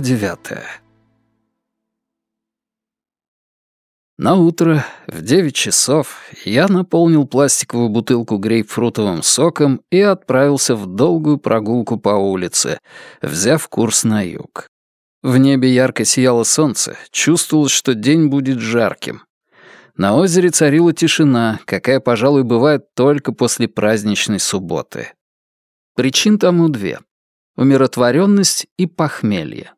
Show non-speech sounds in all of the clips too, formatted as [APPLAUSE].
Глава девятая На утро в девять часов я наполнил пластиковую бутылку грейпфрутовым соком и отправился в долгую прогулку по улице, взяв курс на юг. В небе ярко сияло солнце, чувствовалось, что день будет жарким. На озере царила тишина, какая, пожалуй, бывает только после праздничной субботы. Причин тому две — умиротворенность и похмелье.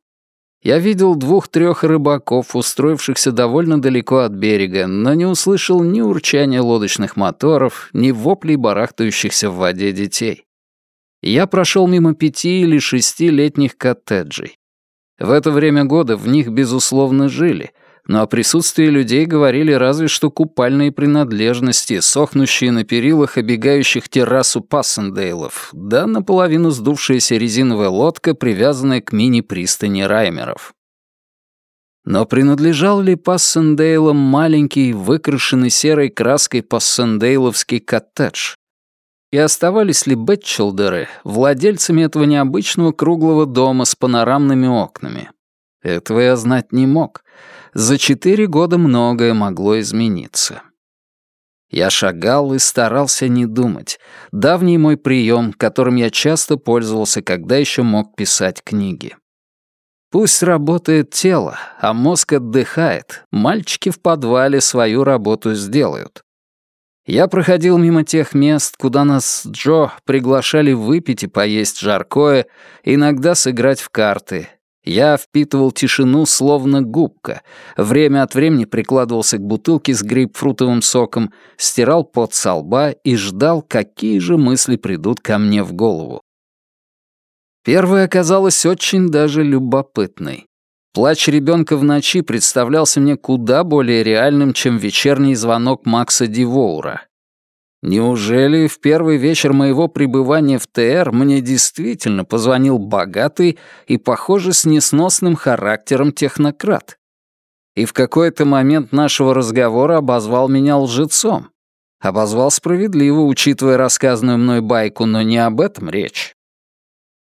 Я видел двух-трех рыбаков, устроившихся довольно далеко от берега, но не услышал ни урчания лодочных моторов, ни воплей барахтающихся в воде детей. Я прошел мимо пяти или шести летних коттеджей. В это время года в них, безусловно, жили, но о присутствии людей говорили разве что купальные принадлежности, сохнущие на перилах обегающих террасу Пассендейлов, да наполовину сдувшаяся резиновая лодка, привязанная к мини-пристани Раймеров. Но принадлежал ли Пассендейлам маленький, выкрашенный серой краской пассендейловский коттедж? И оставались ли Бэтчелдеры владельцами этого необычного круглого дома с панорамными окнами? Этого я знать не мог, за четыре года многое могло измениться. Я шагал и старался не думать. Давний мой прием, которым я часто пользовался, когда еще мог писать книги. Пусть работает тело, а мозг отдыхает, мальчики в подвале свою работу сделают. Я проходил мимо тех мест, куда нас Джо приглашали выпить и поесть жаркое, иногда сыграть в карты, я впитывал тишину, словно губка. Время от времени прикладывался к бутылке с грейпфрутовым соком, стирал пот со лба и ждал, какие же мысли придут ко мне в голову. Первая оказалась очень даже любопытной. Плач ребенка в ночи представлялся мне куда более реальным, чем вечерний звонок Макса Дивоура. Неужели в первый вечер моего пребывания в ТР мне действительно позвонил богатый и, похоже, с несносным характером технократ? И в какой-то момент нашего разговора обозвал меня лжецом. Обозвал справедливо, учитывая рассказанную мной байку, но не об этом речь.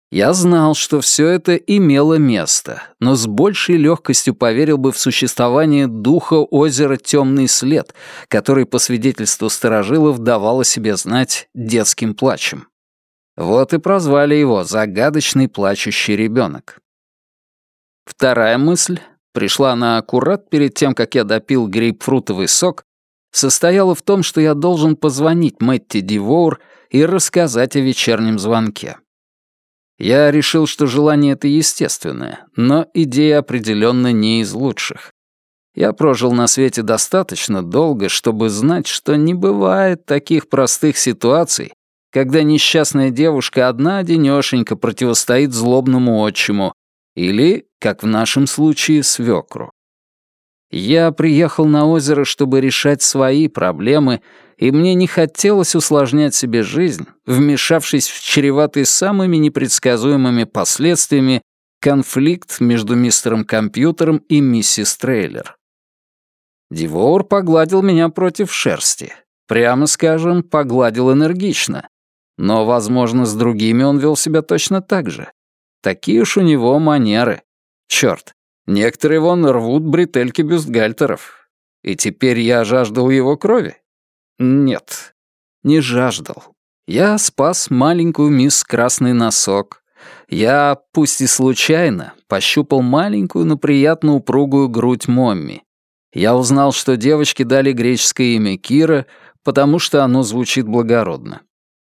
Я знал, что все это имело место, но с большей легкостью поверил бы в существование духа озера «Темный след», который, по свидетельству старожилов, давал о себе знать детским плачем. Вот и прозвали его «загадочный плачущий ребенок». Вторая мысль, пришла она аккурат перед тем, как я допил грейпфрутовый сок, состояла в том, что я должен позвонить Мэтти Дивоур и рассказать о вечернем звонке. Я решил, что желание это естественное, но идея определенно не из лучших. Я прожил на свете достаточно долго, чтобы знать, что не бывает таких простых ситуаций, когда несчастная девушка одна-одинёшенька противостоит злобному отчиму или, как в нашем случае, свекру. Я приехал на озеро, чтобы решать свои проблемы и мне не хотелось усложнять себе жизнь, вмешавшись в чреватый самыми непредсказуемыми последствиями конфликт между мистером Компьютером и миссис Трейлер. Дивоур погладил меня против шерсти. Прямо скажем, погладил энергично. Но, возможно, с другими он вел себя точно так же. Такие уж у него манеры. Черт, некоторые вон рвут бретельки бюстгальтеров. И теперь я жаждал его крови. Нет, не жаждал. Я спас маленькую мисс Красный Носок. Я, пусть и случайно, пощупал маленькую, но приятно упругую грудь Момми. Я узнал, что девочке дали греческое имя Кира, потому что оно звучит благородно.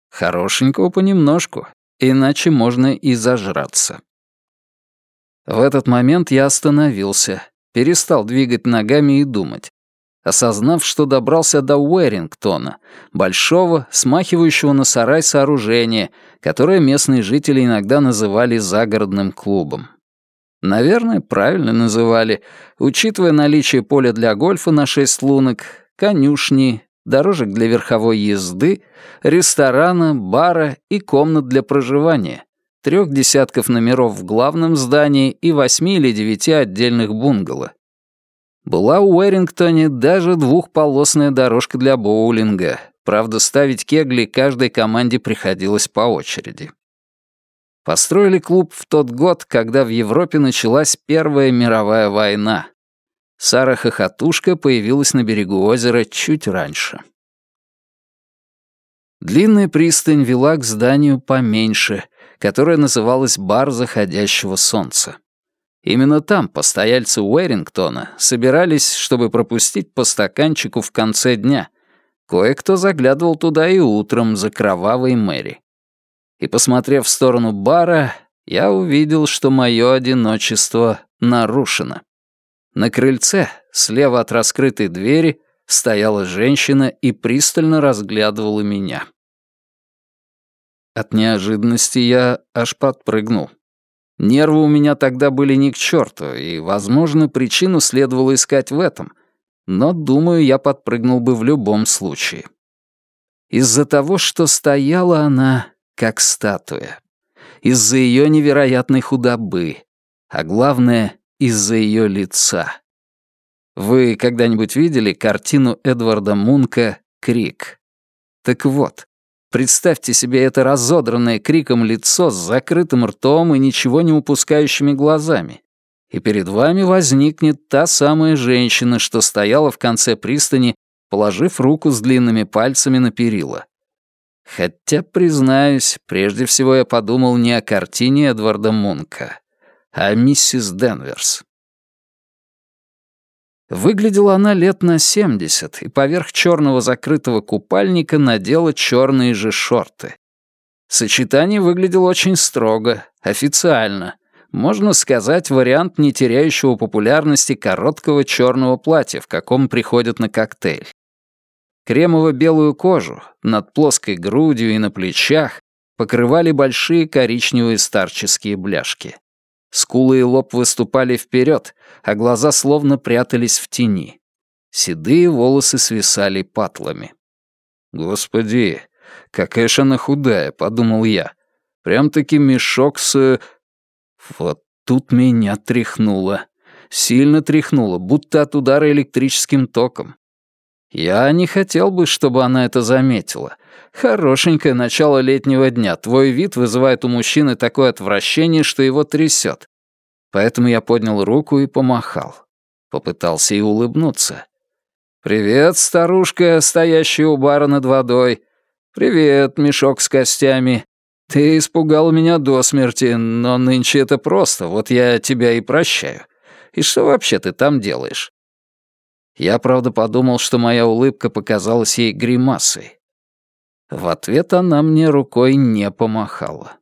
Хорошенького понемножку, иначе можно и зажраться. В этот момент я остановился, перестал двигать ногами и думать осознав, что добрался до Уэрингтона, большого, смахивающего на сарай сооружения, которое местные жители иногда называли загородным клубом. Наверное, правильно называли, учитывая наличие поля для гольфа на шесть лунок, конюшни, дорожек для верховой езды, ресторана, бара и комнат для проживания, трех десятков номеров в главном здании и восьми или девяти отдельных бунгало. Была у Уэрингтоне даже двухполосная дорожка для боулинга. Правда, ставить кегли каждой команде приходилось по очереди. Построили клуб в тот год, когда в Европе началась Первая мировая война. Сара Хохотушка появилась на берегу озера чуть раньше. Длинная пристань вела к зданию поменьше, которое называлось «Бар заходящего солнца». Именно там постояльцы Уэрингтона собирались, чтобы пропустить по стаканчику в конце дня. Кое-кто заглядывал туда и утром за кровавой Мэри. И, посмотрев в сторону бара, я увидел, что мое одиночество нарушено. На крыльце, слева от раскрытой двери, стояла женщина и пристально разглядывала меня. От неожиданности я аж подпрыгнул. Нервы у меня тогда были ни к черту, и, возможно, причину следовало искать в этом, но, думаю, я подпрыгнул бы в любом случае. Из-за того, что стояла она, как статуя. Из-за ее невероятной худобы. А главное, из-за ее лица. Вы когда-нибудь видели картину Эдварда Мунка «Крик»? Так вот, Представьте себе это разодранное криком лицо с закрытым ртом и ничего не упускающими глазами. И перед вами возникнет та самая женщина, что стояла в конце пристани, положив руку с длинными пальцами на перила. Хотя, признаюсь, прежде всего я подумал не о картине Эдварда Мунка, а о миссис Денверс. Выглядела она лет на семьдесят, и поверх черного закрытого купальника надела черные же шорты. Сочетание выглядело очень строго, официально. Можно сказать, вариант не теряющего популярности короткого черного платья, в каком приходят на коктейль. Кремово-белую кожу над плоской грудью и на плечах покрывали большие коричневые старческие бляшки. Скулы и лоб выступали вперед, а глаза словно прятались в тени. Седые волосы свисали патлами. «Господи, какая же она худая», — подумал я. «Прям-таки мешок с...» Вот тут меня тряхнуло. Сильно тряхнуло, будто от удара электрическим током. Я не хотел бы, чтобы она это заметила. Хорошенькое начало летнего дня. Твой вид вызывает у мужчины такое отвращение, что его трясет. Поэтому я поднял руку и помахал. Попытался и улыбнуться. «Привет, старушка, стоящая у бара над водой. Привет, мешок с костями. Ты испугал меня до смерти, но нынче это просто, вот я тебя и прощаю. И что вообще ты там делаешь?» Я, правда, подумал, что моя улыбка показалась ей гримасой. В ответ она мне рукой не помахала.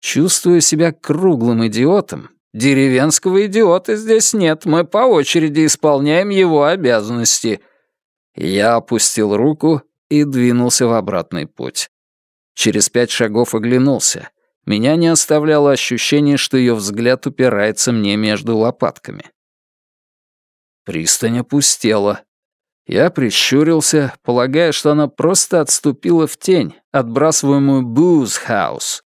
Чувствуя себя круглым идиотом, деревенского идиота здесь нет, мы по очереди исполняем его обязанности. Я опустил руку и двинулся в обратный путь. Через пять шагов оглянулся. Меня не оставляло ощущение, что ее взгляд упирается мне между лопатками. Пристань опустела. Я прищурился, полагая, что она просто отступила в тень, отбрасываемую Бузхаус.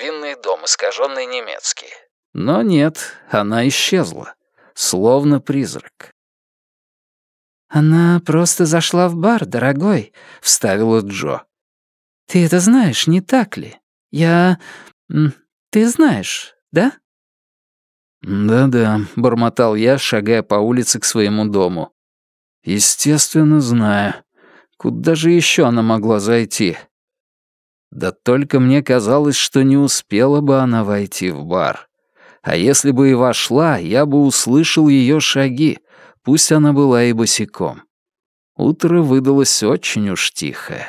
Винный дом, искаженный немецкий. Но нет, она исчезла, словно призрак. «Она просто зашла в бар, дорогой», — вставила Джо. «Ты это знаешь, не так ли? Я... Ты знаешь, да?» «Да-да», — бормотал я, шагая по улице к своему дому. «Естественно, знаю. Куда же еще она могла зайти?» Да только мне казалось, что не успела бы она войти в бар. А если бы и вошла, я бы услышал ее шаги, пусть она была и босиком. Утро выдалось очень уж тихое.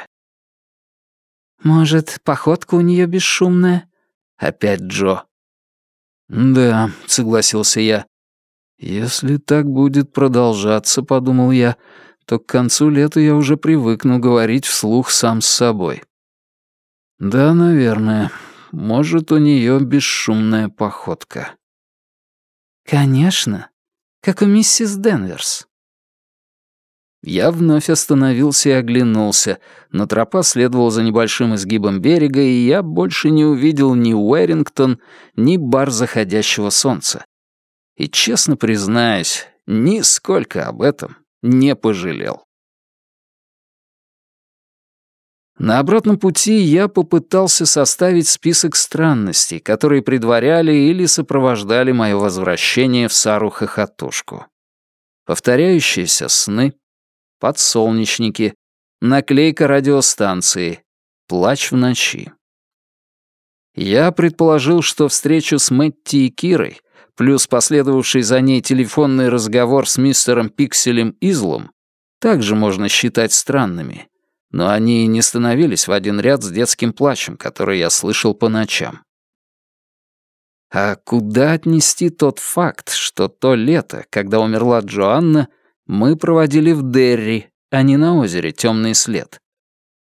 «Может, походка у нее бесшумная?» Опять Джо. «Да», — согласился я. «Если так будет продолжаться, — подумал я, — то к концу лета я уже привыкну говорить вслух сам с собой». «Да, наверное. Может, у нее бесшумная походка». «Конечно. Как у миссис Денверс». Я вновь остановился и оглянулся, но тропа следовала за небольшим изгибом берега, и я больше не увидел ни Уэрингтон, ни бар заходящего солнца. И, честно признаюсь, нисколько об этом не пожалел. На обратном пути я попытался составить список странностей, которые предваряли или сопровождали мое возвращение в Сару-хохотушку. Повторяющиеся сны, подсолнечники, наклейка радиостанции, плач в ночи. Я предположил, что встречу с Мэтти и Кирой, плюс последовавший за ней телефонный разговор с мистером Пикселем Излом, также можно считать странными, но они не становились в один ряд с детским плачем, который я слышал по ночам. А куда отнести тот факт, что то лето, когда умерла Джоанна, мы проводили в Дерри, а не на озере Темный след?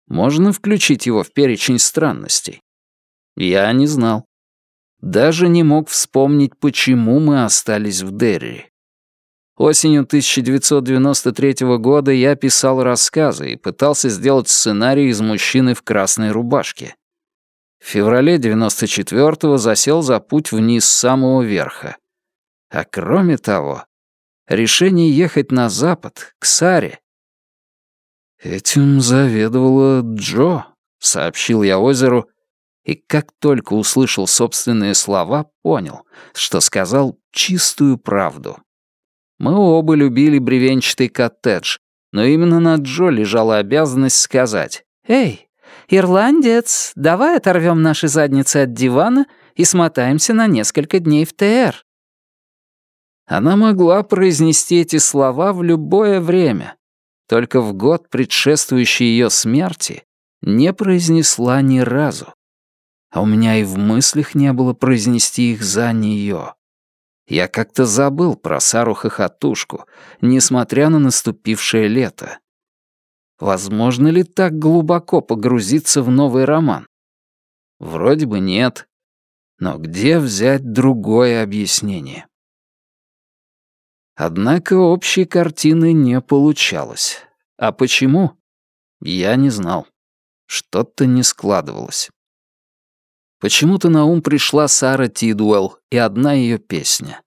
Можно включить его в перечень странностей? Я не знал. Даже не мог вспомнить, почему мы остались в Дерри. Осенью 1993 года я писал рассказы и пытался сделать сценарий из мужчины в красной рубашке. В феврале 94-го засел за путь вниз с самого верха. А кроме того, решение ехать на запад, к Саре. «Этим заведовала Джо», — сообщил я озеру, и как только услышал собственные слова, понял, что сказал чистую правду. Мы оба любили бревенчатый коттедж, но именно на Джо лежала обязанность сказать «Эй, ирландец, давай оторвем наши задницы от дивана и смотаемся на несколько дней в ТР». Она могла произнести эти слова в любое время, только в год, предшествующий ее смерти, не произнесла ни разу. А у меня и в мыслях не было произнести их за нее. Я как-то забыл про Сару-хохотушку, несмотря на наступившее лето. Возможно ли так глубоко погрузиться в новый роман? Вроде бы нет. Но где взять другое объяснение? Однако общей картины не получалось. А почему? Я не знал. Что-то не складывалось. Почему-то на ум пришла Сара Тидуэлл и одна ее песня.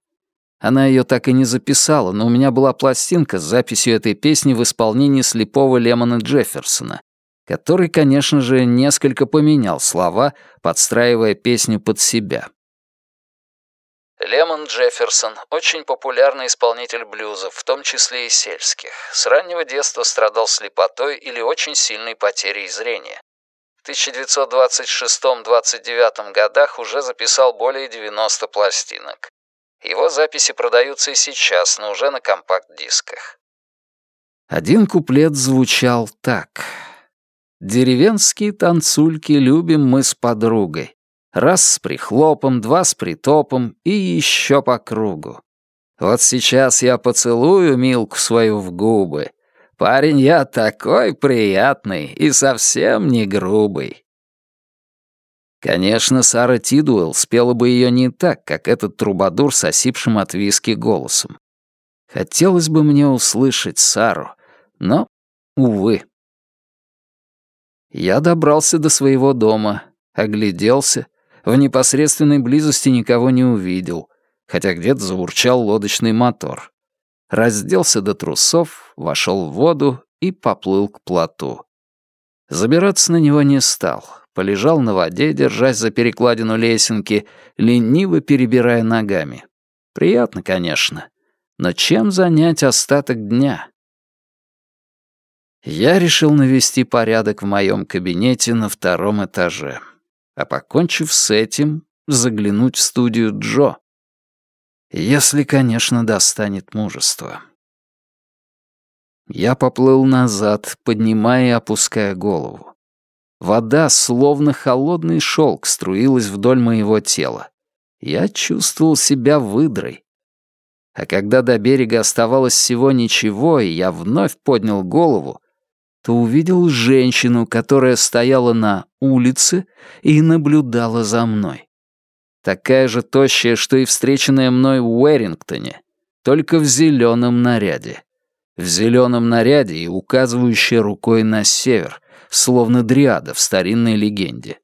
Она ее так и не записала, но у меня была пластинка с записью этой песни в исполнении слепого Лемона Джефферсона, который, конечно же, несколько поменял слова, подстраивая песню под себя. Лемон Джефферсон — очень популярный исполнитель блюзов, в том числе и сельских. С раннего детства страдал слепотой или очень сильной потерей зрения. В 1926-29 годах уже записал более 90 пластинок. Его записи продаются и сейчас, но уже на компакт-дисках. Один куплет звучал так. «Деревенские танцульки любим мы с подругой. Раз с прихлопом, два с притопом и еще по кругу. Вот сейчас я поцелую Милку свою в губы, Парень я такой приятный и совсем не грубый. Конечно, Сара Тидуэлл спела бы ее не так, как этот трубадур с осипшим от виски голосом. Хотелось бы мне услышать Сару, но, увы. Я добрался до своего дома, огляделся, в непосредственной близости никого не увидел, хотя где-то заурчал лодочный мотор разделся до трусов, вошел в воду и поплыл к плоту. Забираться на него не стал, полежал на воде, держась за перекладину лесенки, лениво перебирая ногами. Приятно, конечно, но чем занять остаток дня? Я решил навести порядок в моем кабинете на втором этаже, а покончив с этим, заглянуть в студию Джо. Если, конечно, достанет мужество. Я поплыл назад, поднимая и опуская голову. Вода, словно холодный шелк, струилась вдоль моего тела. Я чувствовал себя выдрой. А когда до берега оставалось всего ничего, и я вновь поднял голову, то увидел женщину, которая стояла на улице и наблюдала за мной. Такая же тощая, что и встреченная мной в Уэрингтоне, только в зеленом наряде. В зеленом наряде и указывающая рукой на север, словно дриада в старинной легенде.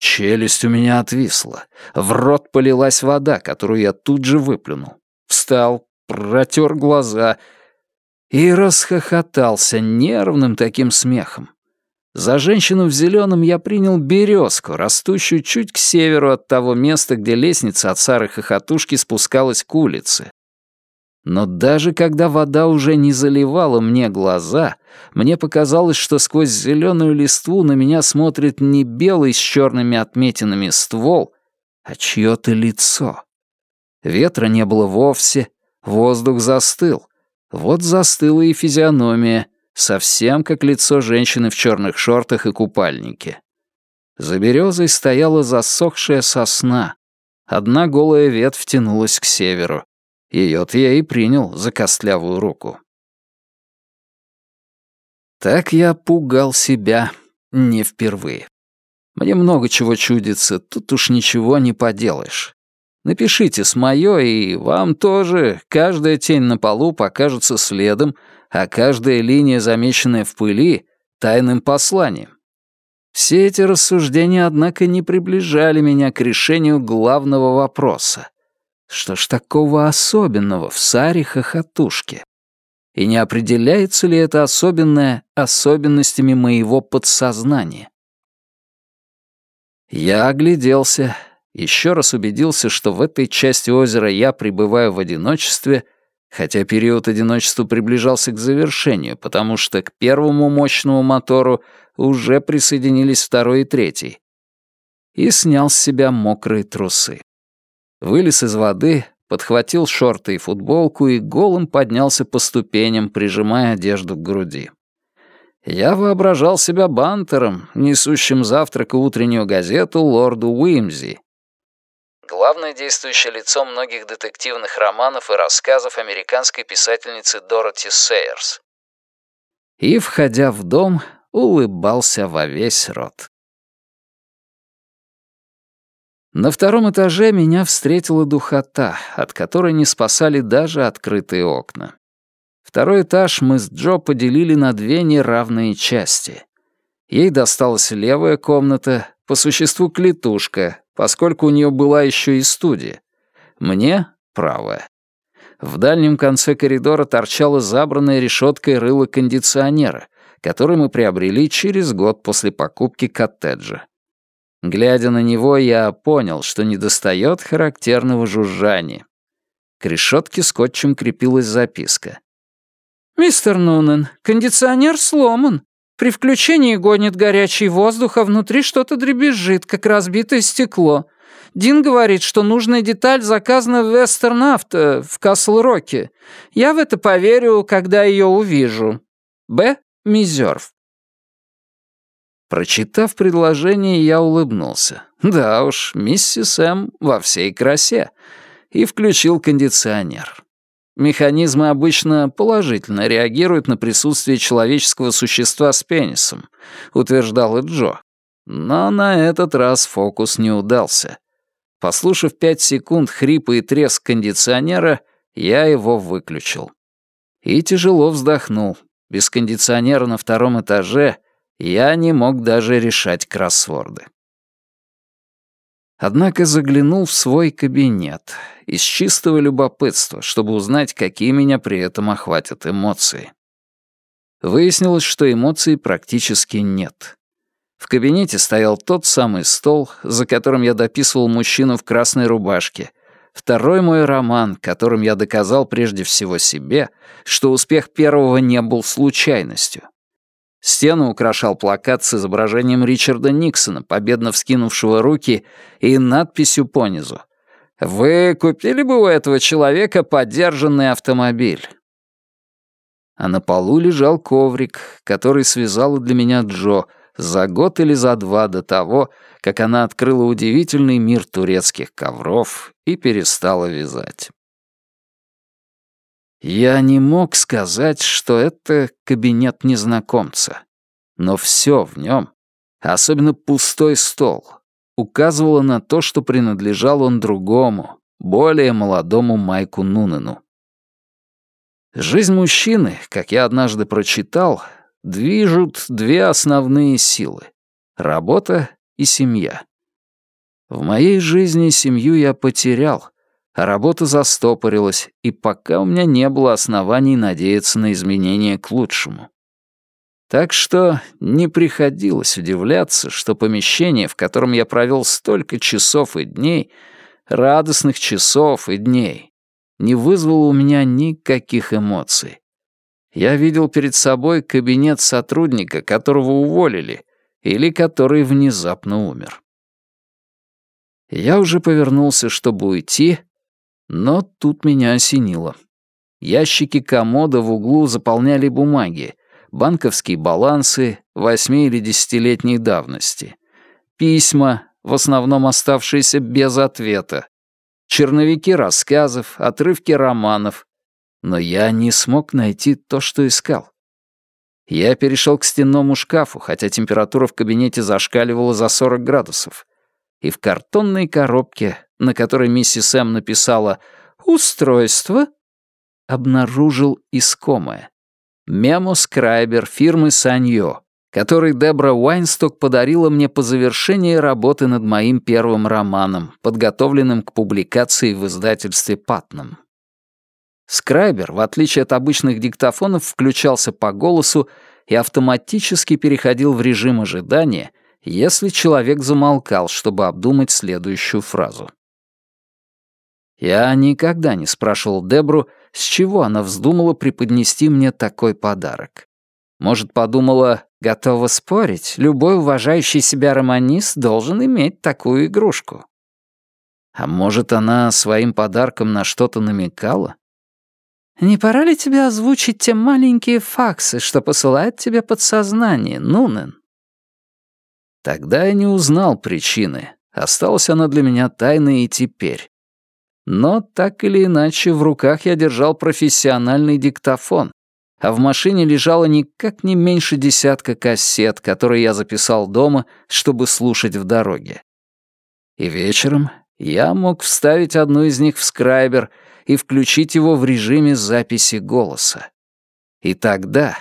Челюсть у меня отвисла. В рот полилась вода, которую я тут же выплюнул. Встал, протер глаза и расхохотался нервным таким смехом. За женщину в зеленом я принял березку, растущую чуть к северу от того места, где лестница от Сары Хохотушки спускалась к улице. Но даже когда вода уже не заливала мне глаза, мне показалось, что сквозь зеленую листву на меня смотрит не белый с черными отметинами ствол, а чье-то лицо. Ветра не было вовсе, воздух застыл. Вот застыла и физиономия, совсем как лицо женщины в черных шортах и купальнике. За березой стояла засохшая сосна. Одна голая ветвь тянулась к северу. Ее-то я и принял за костлявую руку. Так я пугал себя не впервые. Мне много чего чудится, тут уж ничего не поделаешь. Напишите с моё, и вам тоже каждая тень на полу покажется следом, а каждая линия, замеченная в пыли, — тайным посланием. Все эти рассуждения, однако, не приближали меня к решению главного вопроса. Что ж такого особенного в Саре Хохотушке? И не определяется ли это особенное особенностями моего подсознания? Я огляделся, еще раз убедился, что в этой части озера я пребываю в одиночестве, хотя период одиночества приближался к завершению, потому что к первому мощному мотору уже присоединились второй и третий, и снял с себя мокрые трусы вылез из воды, подхватил шорты и футболку и голым поднялся по ступеням, прижимая одежду к груди. Я воображал себя бантером, несущим завтрак и утреннюю газету лорду Уимзи. Главное действующее лицо многих детективных романов и рассказов американской писательницы Дороти Сейерс. И, входя в дом, улыбался во весь рот. На втором этаже меня встретила духота, от которой не спасали даже открытые окна. Второй этаж мы с Джо поделили на две неравные части. Ей досталась левая комната, по существу клетушка, поскольку у нее была еще и студия. Мне — правая. В дальнем конце коридора торчала забранная решеткой рыло кондиционера, который мы приобрели через год после покупки коттеджа. Глядя на него, я понял, что недостает характерного жужжания. К решетке скотчем крепилась записка. «Мистер Нунен, кондиционер сломан. При включении гонит горячий воздух, а внутри что-то дребезжит, как разбитое стекло. Дин говорит, что нужная деталь заказана в Вестерн Авто в Касл-Роке. Я в это поверю, когда ее увижу. Б. Мизерв». Прочитав предложение, я улыбнулся. Да уж, миссис М во всей красе. И включил кондиционер. Механизмы обычно положительно реагируют на присутствие человеческого существа с пенисом, утверждал Джо. Но на этот раз фокус не удался. Послушав пять секунд хрипа и треск кондиционера, я его выключил. И тяжело вздохнул. Без кондиционера на втором этаже я не мог даже решать кроссворды. Однако заглянул в свой кабинет из чистого любопытства, чтобы узнать, какие меня при этом охватят эмоции. Выяснилось, что эмоций практически нет. В кабинете стоял тот самый стол, за которым я дописывал мужчину в красной рубашке, второй мой роман, которым я доказал прежде всего себе, что успех первого не был случайностью. Стену украшал плакат с изображением Ричарда Никсона, победно вскинувшего руки, и надписью понизу. «Вы купили бы у этого человека подержанный автомобиль?» А на полу лежал коврик, который связала для меня Джо за год или за два до того, как она открыла удивительный мир турецких ковров и перестала вязать. Я не мог сказать, что это кабинет незнакомца. Но все в нем, особенно пустой стол, указывало на то, что принадлежал он другому, более молодому Майку Нунену. Жизнь мужчины, как я однажды прочитал, движут две основные силы — работа и семья. В моей жизни семью я потерял, работа застопорилась, и пока у меня не было оснований надеяться на изменения к лучшему. Так что не приходилось удивляться, что помещение, в котором я провел столько часов и дней, радостных часов и дней, не вызвало у меня никаких эмоций. Я видел перед собой кабинет сотрудника, которого уволили, или который внезапно умер. Я уже повернулся, чтобы уйти, но тут меня осенило. Ящики комода в углу заполняли бумаги, банковские балансы восьми- или десятилетней давности, письма, в основном оставшиеся без ответа, черновики рассказов, отрывки романов. Но я не смог найти то, что искал. Я перешел к стенному шкафу, хотя температура в кабинете зашкаливала за 40 градусов. И в картонной коробке, на которой миссис М написала «Устройство», обнаружил искомое. Мемо-скрайбер фирмы Саньо, который Дебра Уайнсток подарила мне по завершении работы над моим первым романом, подготовленным к публикации в издательстве «Патнам». Скрайбер, в отличие от обычных диктофонов, включался по голосу и автоматически переходил в режим ожидания, если человек замолкал, чтобы обдумать следующую фразу. Я никогда не спрашивал Дебру, с чего она вздумала преподнести мне такой подарок. Может, подумала, готова спорить, любой уважающий себя романист должен иметь такую игрушку. А может, она своим подарком на что-то намекала? «Не пора ли тебе озвучить те маленькие факсы, что посылает тебе подсознание, Нунен?» Тогда я не узнал причины. Осталась она для меня тайной и теперь. Но так или иначе в руках я держал профессиональный диктофон, а в машине лежало никак не меньше десятка кассет, которые я записал дома, чтобы слушать в дороге. И вечером я мог вставить одну из них в скрайбер и включить его в режиме записи голоса. И тогда,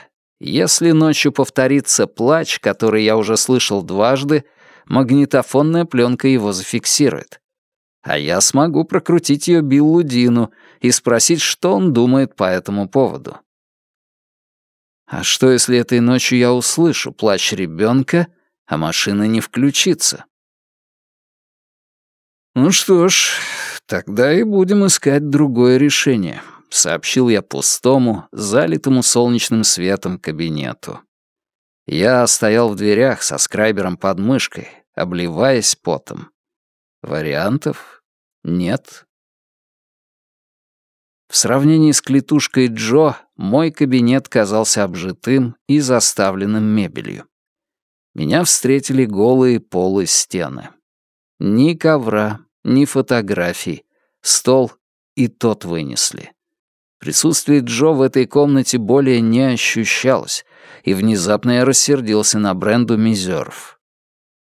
если ночью повторится плач, который я уже слышал дважды, магнитофонная пленка его зафиксирует а я смогу прокрутить ее Биллу Дину и спросить, что он думает по этому поводу. А что, если этой ночью я услышу плач ребенка, а машина не включится? «Ну что ж, тогда и будем искать другое решение», — сообщил я пустому, залитому солнечным светом кабинету. Я стоял в дверях со скрайбером под мышкой, обливаясь потом. Вариантов нет. В сравнении с клетушкой Джо, мой кабинет казался обжитым и заставленным мебелью. Меня встретили голые полы стены. Ни ковра, ни фотографий, стол и тот вынесли. Присутствие Джо в этой комнате более не ощущалось, и внезапно я рассердился на бренду Мизеров.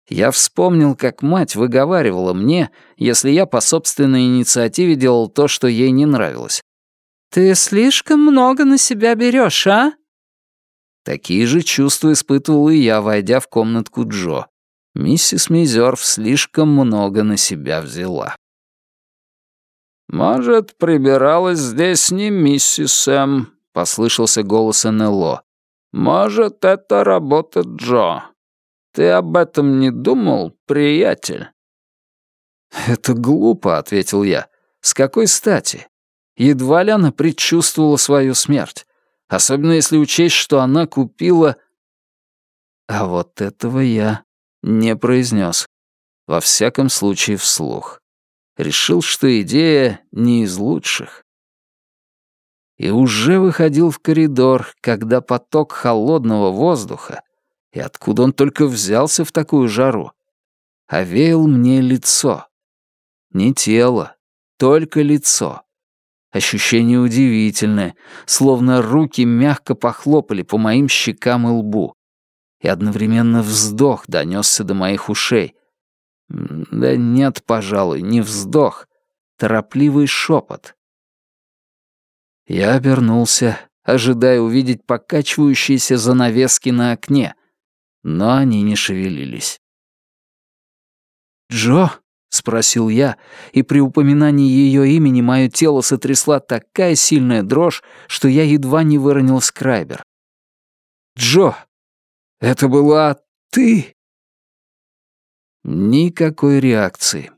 Я вспомнил, как мать выговаривала мне, если я по собственной инициативе делал то, что ей не нравилось. «Ты слишком много на себя берешь, а?» Такие же чувства испытывал и я, войдя в комнатку Джо. Миссис Мизерв слишком много на себя взяла. «Может, прибиралась здесь не миссис Сэм», — послышался голос НЛО. «Может, это работа Джо. Ты об этом не думал, приятель?» «Это глупо», — ответил я. «С какой стати? Едва ли она предчувствовала свою смерть, особенно если учесть, что она купила...» А вот этого я не произнес. Во всяком случае, вслух. Решил, что идея не из лучших. И уже выходил в коридор, когда поток холодного воздуха и откуда он только взялся в такую жару? Овеял мне лицо. Не тело, только лицо. Ощущение удивительное, словно руки мягко похлопали по моим щекам и лбу. И одновременно вздох донесся до моих ушей. Да нет, пожалуй, не вздох, торопливый шепот. Я обернулся, ожидая увидеть покачивающиеся занавески на окне, но они не шевелились. «Джо?» — спросил я, и при упоминании ее имени мое тело сотрясла такая сильная дрожь, что я едва не выронил скрайбер. «Джо, Это была ты?» Никакой реакции.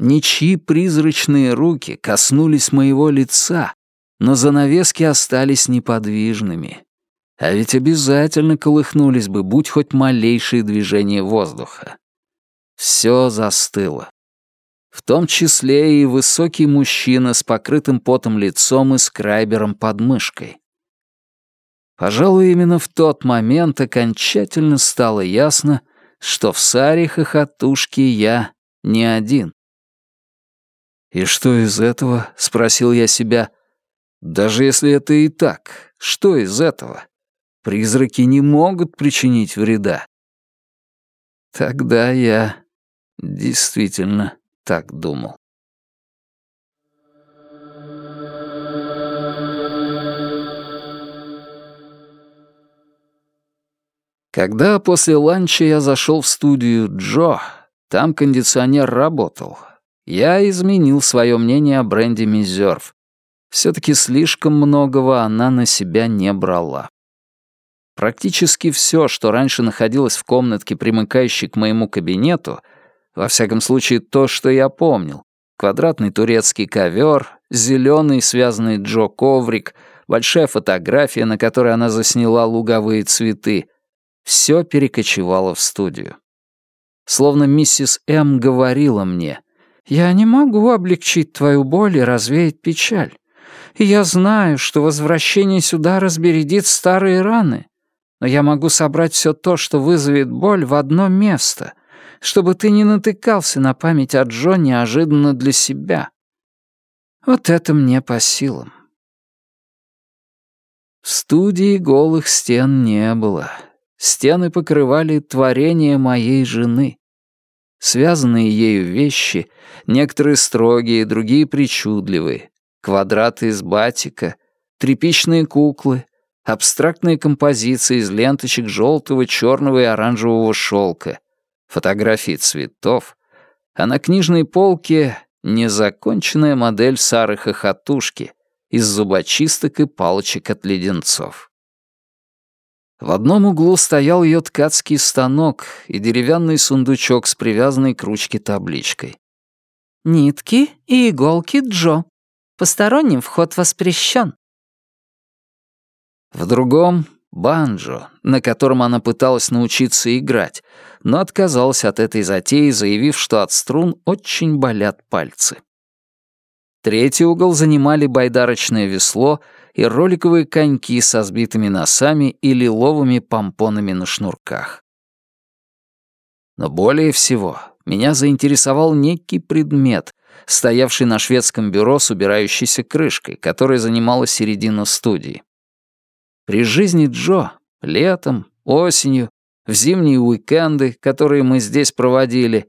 Ничьи призрачные руки коснулись моего лица, но занавески остались неподвижными. А ведь обязательно колыхнулись бы, будь хоть малейшие движения воздуха. Все застыло. В том числе и высокий мужчина с покрытым потом лицом и скрайбером под мышкой. Пожалуй, именно в тот момент окончательно стало ясно, что в Саре хохотушки я не один. «И что из этого?» — спросил я себя. «Даже если это и так, что из этого? Призраки не могут причинить вреда». Тогда я действительно так думал. Когда после ланча я зашел в студию Джо, там кондиционер работал. Я изменил свое мнение о бренде Мизерв. Все-таки слишком многого она на себя не брала. Практически все, что раньше находилось в комнатке, примыкающей к моему кабинету, во всяком случае то, что я помнил, квадратный турецкий ковер, зеленый связанный Джо коврик, большая фотография, на которой она засняла луговые цветы — все перекочевало в студию. Словно миссис М. говорила мне, «Я не могу облегчить твою боль и развеять печаль. И я знаю, что возвращение сюда разбередит старые раны, но я могу собрать все то, что вызовет боль, в одно место, чтобы ты не натыкался на память о Джо неожиданно для себя. Вот это мне по силам». В студии голых стен не было. Стены покрывали творение моей жены. Связанные ею вещи, некоторые строгие, другие причудливые, квадраты из батика, тряпичные куклы, абстрактные композиции из ленточек желтого, черного и оранжевого шелка, фотографии цветов, а на книжной полке незаконченная модель Сары Хохотушки из зубочисток и палочек от леденцов. В одном углу стоял ее ткацкий станок и деревянный сундучок с привязанной к ручке табличкой. «Нитки и иголки Джо. Посторонним вход воспрещен». В другом — банджо, на котором она пыталась научиться играть, но отказалась от этой затеи, заявив, что от струн очень болят пальцы. Третий угол занимали байдарочное весло — и роликовые коньки со сбитыми носами и лиловыми помпонами на шнурках. Но более всего меня заинтересовал некий предмет, стоявший на шведском бюро с убирающейся крышкой, которая занимала середину студии. При жизни Джо, летом, осенью, в зимние уикенды, которые мы здесь проводили,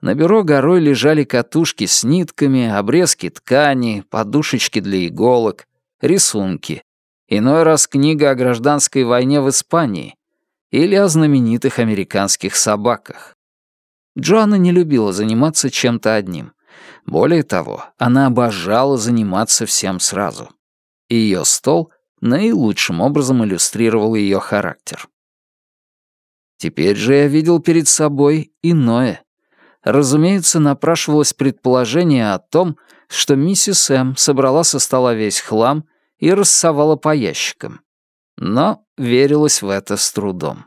на бюро горой лежали катушки с нитками, обрезки ткани, подушечки для иголок, рисунки. Иной раз книга о гражданской войне в Испании или о знаменитых американских собаках. Джоанна не любила заниматься чем-то одним. Более того, она обожала заниматься всем сразу. И ее стол наилучшим образом иллюстрировал ее характер. Теперь же я видел перед собой иное. Разумеется, напрашивалось предположение о том, что миссис М. собрала со стола весь хлам и рассовала по ящикам. Но верилась в это с трудом.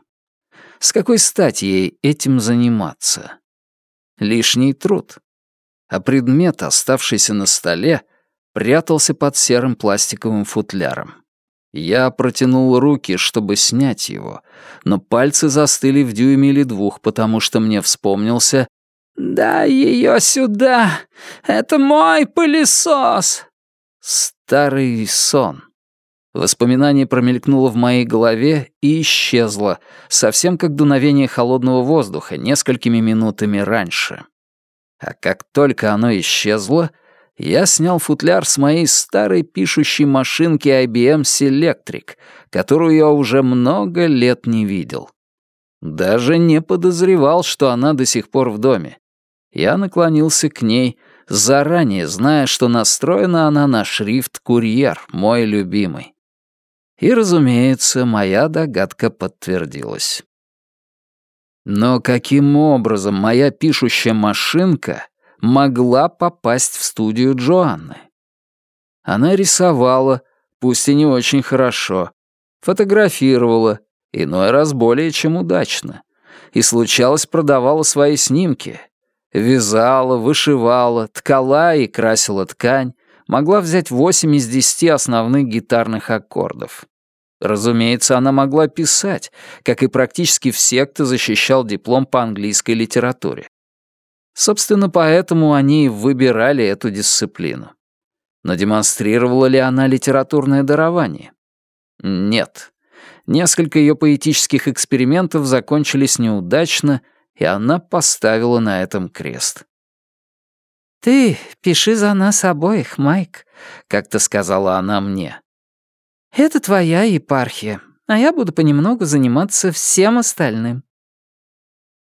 С какой стати ей этим заниматься? Лишний труд. А предмет, оставшийся на столе, прятался под серым пластиковым футляром. Я протянул руки, чтобы снять его, но пальцы застыли в дюйме или двух, потому что мне вспомнился «Дай ее сюда! Это мой пылесос!» Старый сон. Воспоминание промелькнуло в моей голове и исчезло, совсем как дуновение холодного воздуха несколькими минутами раньше. А как только оно исчезло, я снял футляр с моей старой пишущей машинки IBM Selectric, которую я уже много лет не видел. Даже не подозревал, что она до сих пор в доме. Я наклонился к ней, заранее зная, что настроена она на шрифт «Курьер», мой любимый. И, разумеется, моя догадка подтвердилась. Но каким образом моя пишущая машинка могла попасть в студию Джоанны? Она рисовала, пусть и не очень хорошо, фотографировала, иной раз более чем удачно, и, случалось, продавала свои снимки, вязала, вышивала, ткала и красила ткань, могла взять восемь из десяти основных гитарных аккордов. Разумеется, она могла писать, как и практически все, кто защищал диплом по английской литературе. Собственно, поэтому они и выбирали эту дисциплину. Но демонстрировала ли она литературное дарование? Нет. Несколько ее поэтических экспериментов закончились неудачно, и она поставила на этом крест. «Ты пиши за нас обоих, Майк», — как-то сказала она мне. «Это твоя епархия, а я буду понемногу заниматься всем остальным».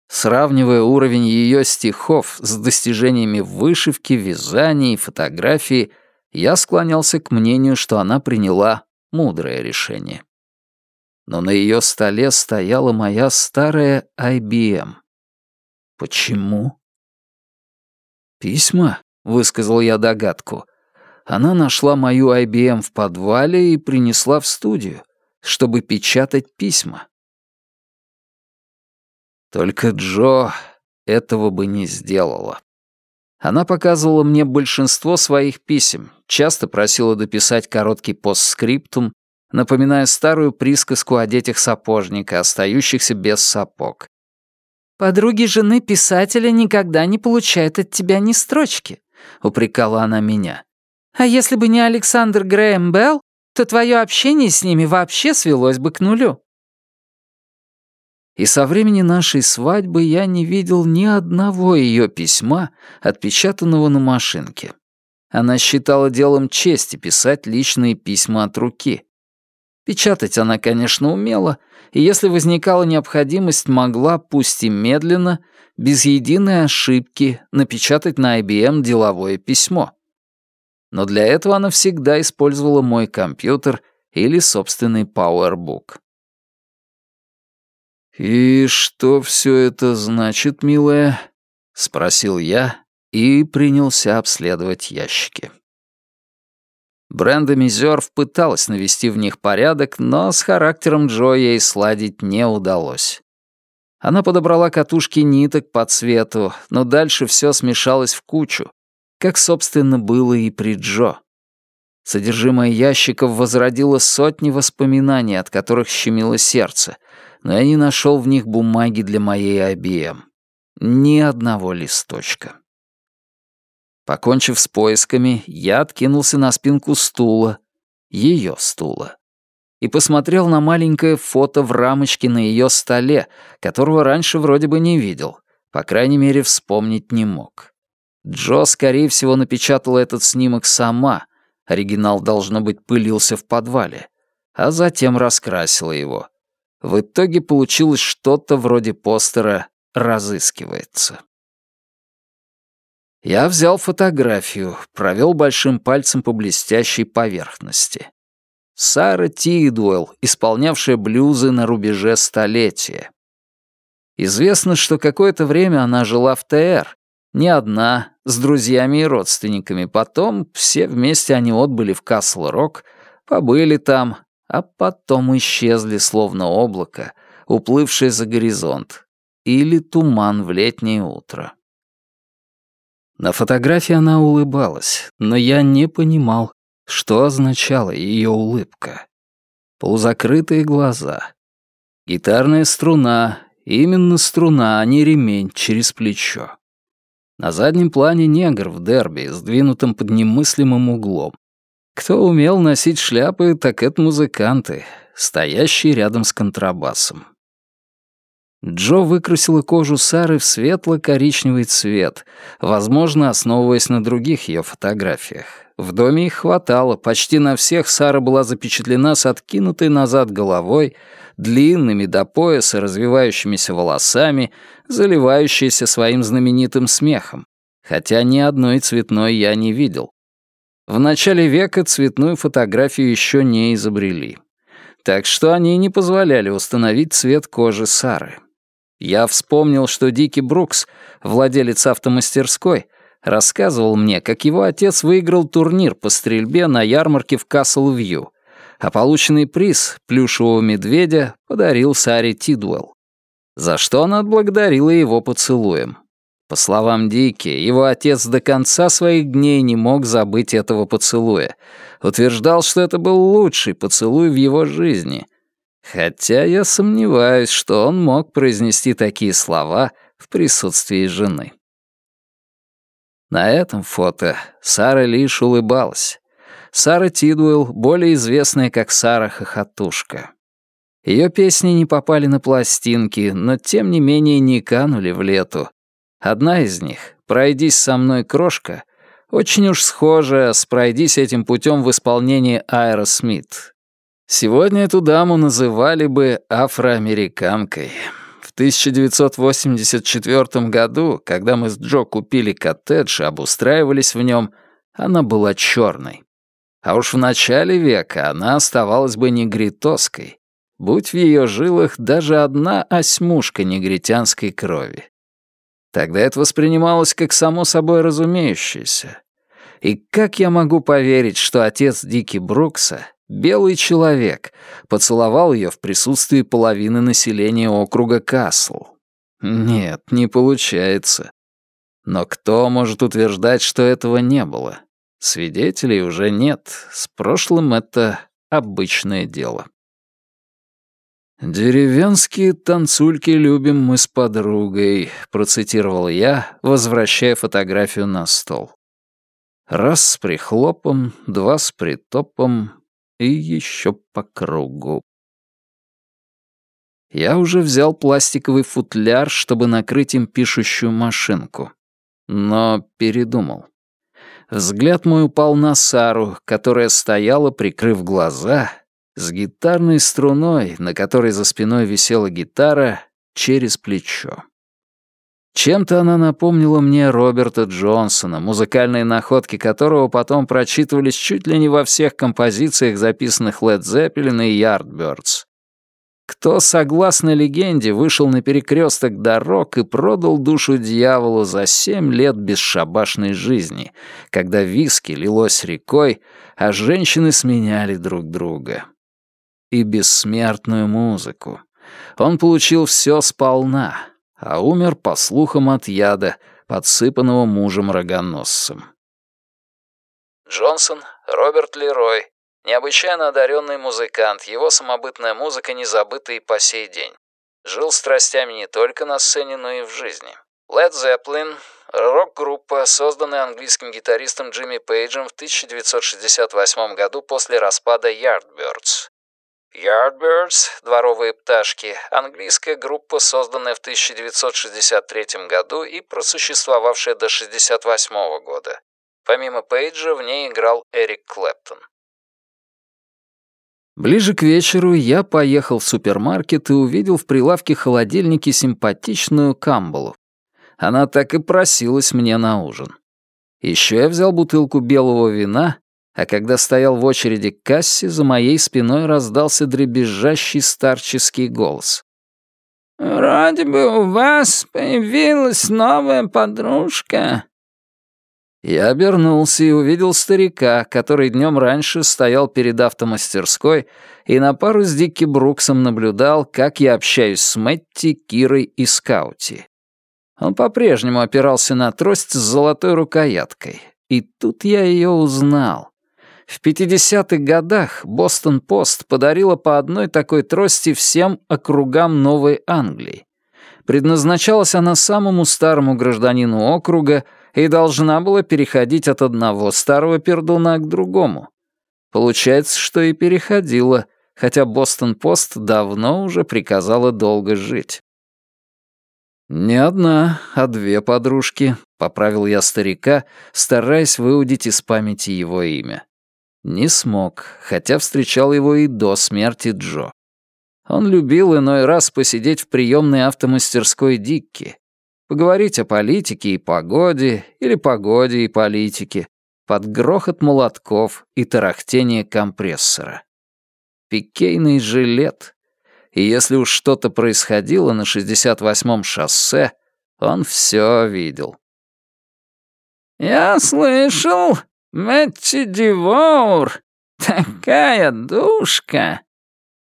Сравнивая уровень ее стихов с достижениями вышивки, вязания и фотографии, я склонялся к мнению, что она приняла мудрое решение. Но на ее столе стояла моя старая IBM. Почему? «Письма?» — высказал я догадку. Она нашла мою IBM в подвале и принесла в студию, чтобы печатать письма. Только Джо этого бы не сделала. Она показывала мне большинство своих писем, часто просила дописать короткий постскриптум, напоминая старую присказку о детях сапожника, остающихся без сапог. «Подруги жены писателя никогда не получают от тебя ни строчки», — упрекала она меня. «А если бы не Александр Грэм Белл, то твое общение с ними вообще свелось бы к нулю». И со времени нашей свадьбы я не видел ни одного ее письма, отпечатанного на машинке. Она считала делом чести писать личные письма от руки. Печатать она, конечно, умела, и если возникала необходимость, могла, пусть и медленно, без единой ошибки, напечатать на IBM деловое письмо. Но для этого она всегда использовала мой компьютер или собственный PowerBook. «И что все это значит, милая?» — спросил я и принялся обследовать ящики. Бренда Мизерв пыталась навести в них порядок, но с характером Джо ей сладить не удалось. Она подобрала катушки ниток по цвету, но дальше все смешалось в кучу, как, собственно, было и при Джо. Содержимое ящиков возродило сотни воспоминаний, от которых щемило сердце, но я не нашел в них бумаги для моей IBM. Ни одного листочка. Покончив с поисками, я откинулся на спинку стула, ее стула, и посмотрел на маленькое фото в рамочке на ее столе, которого раньше вроде бы не видел, по крайней мере, вспомнить не мог. Джо, скорее всего, напечатала этот снимок сама, оригинал, должно быть, пылился в подвале, а затем раскрасила его. В итоге получилось что-то вроде постера «Разыскивается». Я взял фотографию, провел большим пальцем по блестящей поверхности. Сара Тидуэлл, исполнявшая блюзы на рубеже столетия. Известно, что какое-то время она жила в ТР, не одна, с друзьями и родственниками. Потом все вместе они отбыли в Касл-Рок, побыли там, а потом исчезли, словно облако, уплывшее за горизонт, или туман в летнее утро. На фотографии она улыбалась, но я не понимал, что означала ее улыбка. Полузакрытые глаза. Гитарная струна, именно струна, а не ремень через плечо. На заднем плане негр в дерби, сдвинутым под немыслимым углом. Кто умел носить шляпы, так это музыканты, стоящие рядом с контрабасом. Джо выкрасила кожу Сары в светло-коричневый цвет, возможно, основываясь на других ее фотографиях. В доме их хватало, почти на всех Сара была запечатлена с откинутой назад головой, длинными до пояса развивающимися волосами, заливающейся своим знаменитым смехом, хотя ни одной цветной я не видел. В начале века цветную фотографию еще не изобрели. Так что они не позволяли установить цвет кожи Сары. Я вспомнил, что Дики Брукс, владелец автомастерской, рассказывал мне, как его отец выиграл турнир по стрельбе на ярмарке в Касл-Вью, а полученный приз, плюшевого медведя, подарил Саре Тидуэлл. За что она отблагодарила его поцелуем. По словам Дики, его отец до конца своих дней не мог забыть этого поцелуя. Утверждал, что это был лучший поцелуй в его жизни. Хотя я сомневаюсь, что он мог произнести такие слова в присутствии жены. На этом фото Сара лишь улыбалась. Сара Тидуэлл, более известная как Сара Хохотушка. Ее песни не попали на пластинки, но тем не менее не канули в лету. Одна из них, «Пройдись со мной, крошка», очень уж схожа с «Пройдись этим путем» в исполнении Айра Смит. Сегодня эту даму называли бы афроамериканкой. 1984 году, когда мы с Джо купили коттедж и обустраивались в нем, она была черной. А уж в начале века она оставалась бы негритоской, будь в ее жилах даже одна осьмушка негритянской крови. Тогда это воспринималось как само собой разумеющееся. И как я могу поверить, что отец Дики Брукса Белый человек поцеловал ее в присутствии половины населения округа Касл. Нет, не получается. Но кто может утверждать, что этого не было? Свидетелей уже нет. С прошлым это обычное дело. «Деревенские танцульки любим мы с подругой», — процитировал я, возвращая фотографию на стол. Раз с прихлопом, два с притопом, и еще по кругу. Я уже взял пластиковый футляр, чтобы накрыть им пишущую машинку. Но передумал. Взгляд мой упал на Сару, которая стояла, прикрыв глаза, с гитарной струной, на которой за спиной висела гитара, через плечо. Чем-то она напомнила мне Роберта Джонсона, музыкальные находки которого потом прочитывались чуть ли не во всех композициях, записанных Led Zeppelin и Yardbirds. Кто, согласно легенде, вышел на перекресток дорог и продал душу дьяволу за семь лет бесшабашной жизни, когда виски лилось рекой, а женщины сменяли друг друга. И бессмертную музыку. Он получил все сполна — а умер, по слухам, от яда, подсыпанного мужем-рогоносцем. Джонсон, Роберт Лерой, необычайно одаренный музыкант, его самобытная музыка не забыта и по сей день. Жил страстями не только на сцене, но и в жизни. Led Zeppelin — рок-группа, созданная английским гитаристом Джимми Пейджем в 1968 году после распада Yardbirds. Yardbirds, дворовые пташки, английская группа, созданная в 1963 году и просуществовавшая до 1968 года. Помимо Пейджа в ней играл Эрик Клэптон. Ближе к вечеру я поехал в супермаркет и увидел в прилавке холодильники симпатичную камбалу. Она так и просилась мне на ужин. Еще я взял бутылку белого вина а когда стоял в очереди к кассе, за моей спиной раздался дребезжащий старческий голос. «Вроде бы у вас появилась новая подружка». Я обернулся и увидел старика, который днем раньше стоял перед автомастерской и на пару с Дикки Бруксом наблюдал, как я общаюсь с Мэтти, Кирой и Скаути. Он по-прежнему опирался на трость с золотой рукояткой, и тут я ее узнал. В 50-х годах Бостон-Пост подарила по одной такой трости всем округам Новой Англии. Предназначалась она самому старому гражданину округа и должна была переходить от одного старого пердуна к другому. Получается, что и переходила, хотя Бостон-Пост давно уже приказала долго жить. «Не одна, а две подружки», — поправил я старика, стараясь выудить из памяти его имя. Не смог, хотя встречал его и до смерти Джо. Он любил иной раз посидеть в приемной автомастерской Дикки, поговорить о политике и погоде, или погоде и политике, под грохот молотков и тарахтение компрессора. Пикейный жилет. И если уж что-то происходило на 68-м шоссе, он все видел. «Я слышал, Мэтти Дивоур, такая душка!»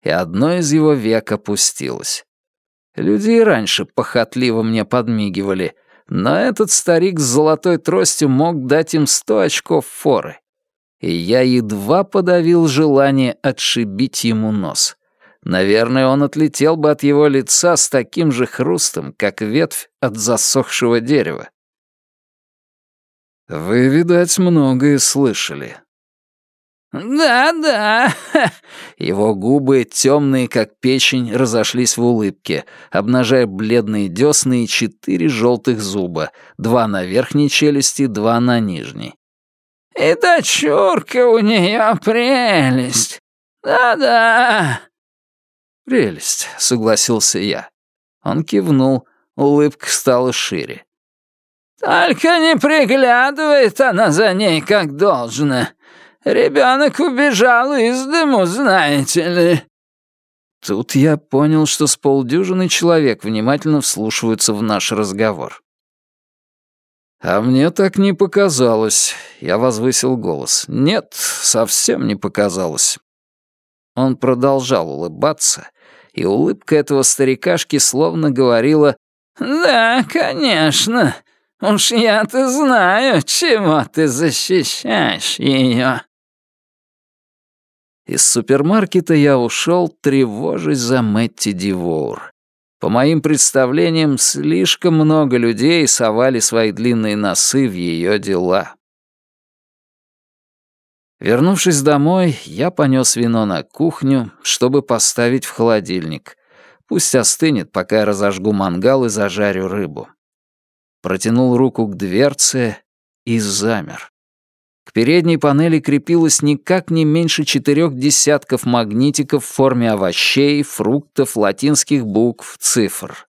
И одно из его век опустилось. Люди и раньше похотливо мне подмигивали, но этот старик с золотой тростью мог дать им сто очков форы. И я едва подавил желание отшибить ему нос. Наверное, он отлетел бы от его лица с таким же хрустом, как ветвь от засохшего дерева. «Вы, видать, многое слышали». «Да-да». [LAUGHS] Его губы, темные как печень, разошлись в улыбке, обнажая бледные десны и четыре желтых зуба, два на верхней челюсти, два на нижней. «И дочурка у нее прелесть. Да-да». «Прелесть», — согласился я. Он кивнул, улыбка стала шире. «Только не приглядывает она за ней как должно. Ребенок убежал из дому, знаете ли». Тут я понял, что с полдюжины человек внимательно вслушиваются в наш разговор. «А мне так не показалось», — я возвысил голос. «Нет, совсем не показалось». Он продолжал улыбаться, и улыбка этого старикашки словно говорила «Да, конечно, уж я-то знаю, чего ты защищаешь ее». Из супермаркета я ушел, тревожась за Мэтти Дивоур. По моим представлениям, слишком много людей совали свои длинные носы в ее дела. Вернувшись домой, я понес вино на кухню, чтобы поставить в холодильник. Пусть остынет, пока я разожгу мангал и зажарю рыбу. Протянул руку к дверце и замер. К передней панели крепилось никак не меньше четырех десятков магнитиков в форме овощей, фруктов, латинских букв, цифр.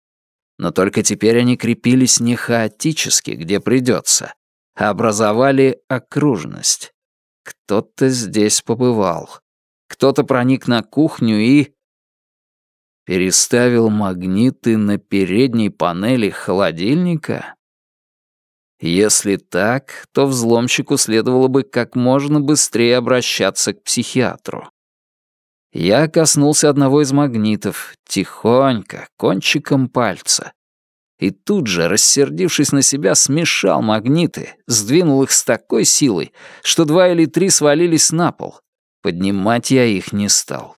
Но только теперь они крепились не хаотически, где придется, а образовали окружность. Кто-то здесь побывал. Кто-то проник на кухню и... Переставил магниты на передней панели холодильника? Если так, то взломщику следовало бы как можно быстрее обращаться к психиатру. Я коснулся одного из магнитов, тихонько, кончиком пальца. И тут же, рассердившись на себя, смешал магниты, сдвинул их с такой силой, что два или три свалились на пол. Поднимать я их не стал.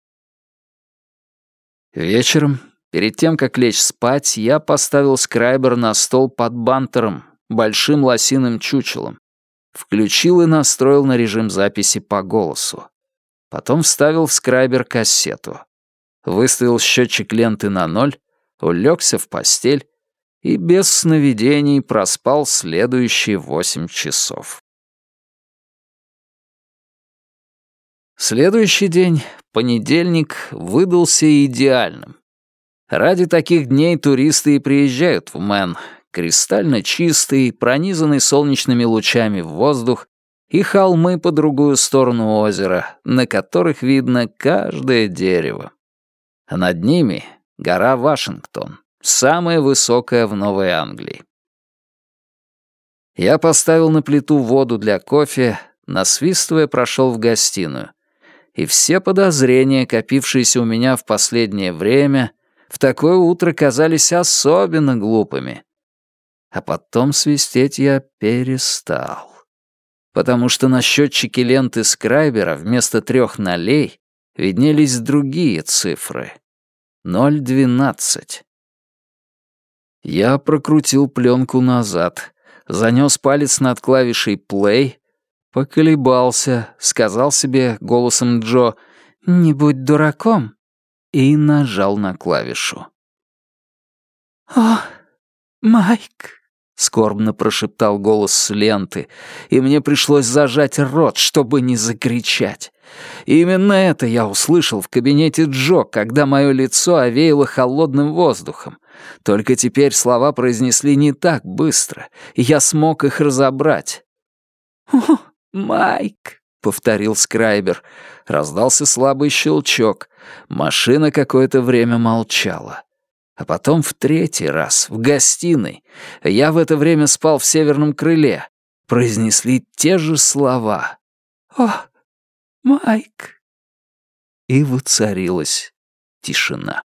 Вечером, перед тем, как лечь спать, я поставил скрайбер на стол под бантером, большим лосиным чучелом. Включил и настроил на режим записи по голосу. Потом вставил в скрайбер кассету. Выставил счетчик ленты на ноль, улегся в постель и без сновидений проспал следующие восемь часов. Следующий день, понедельник, выдался идеальным. Ради таких дней туристы и приезжают в Мэн. Кристально чистый, пронизанный солнечными лучами в воздух и холмы по другую сторону озера, на которых видно каждое дерево. А над ними — гора Вашингтон, Самая высокая в Новой Англии. Я поставил на плиту воду для кофе, насвистывая, прошел в гостиную. И все подозрения, копившиеся у меня в последнее время, в такое утро казались особенно глупыми. А потом свистеть я перестал. Потому что на счетчике ленты скрайбера вместо трех нолей виднелись другие цифры. 0,12. Я прокрутил пленку назад, занес палец над клавишей «плей», поколебался, сказал себе голосом Джо «Не будь дураком» и нажал на клавишу. «О, Майк!» — скорбно прошептал голос с ленты, и мне пришлось зажать рот, чтобы не закричать. И именно это я услышал в кабинете Джо, когда мое лицо овеяло холодным воздухом. Только теперь слова произнесли не так быстро, и я смог их разобрать. «О, Майк!» — повторил Скрайбер. Раздался слабый щелчок. Машина какое-то время молчала. А потом в третий раз, в гостиной, я в это время спал в северном крыле, произнесли те же слова. «О, Майк!» И воцарилась тишина.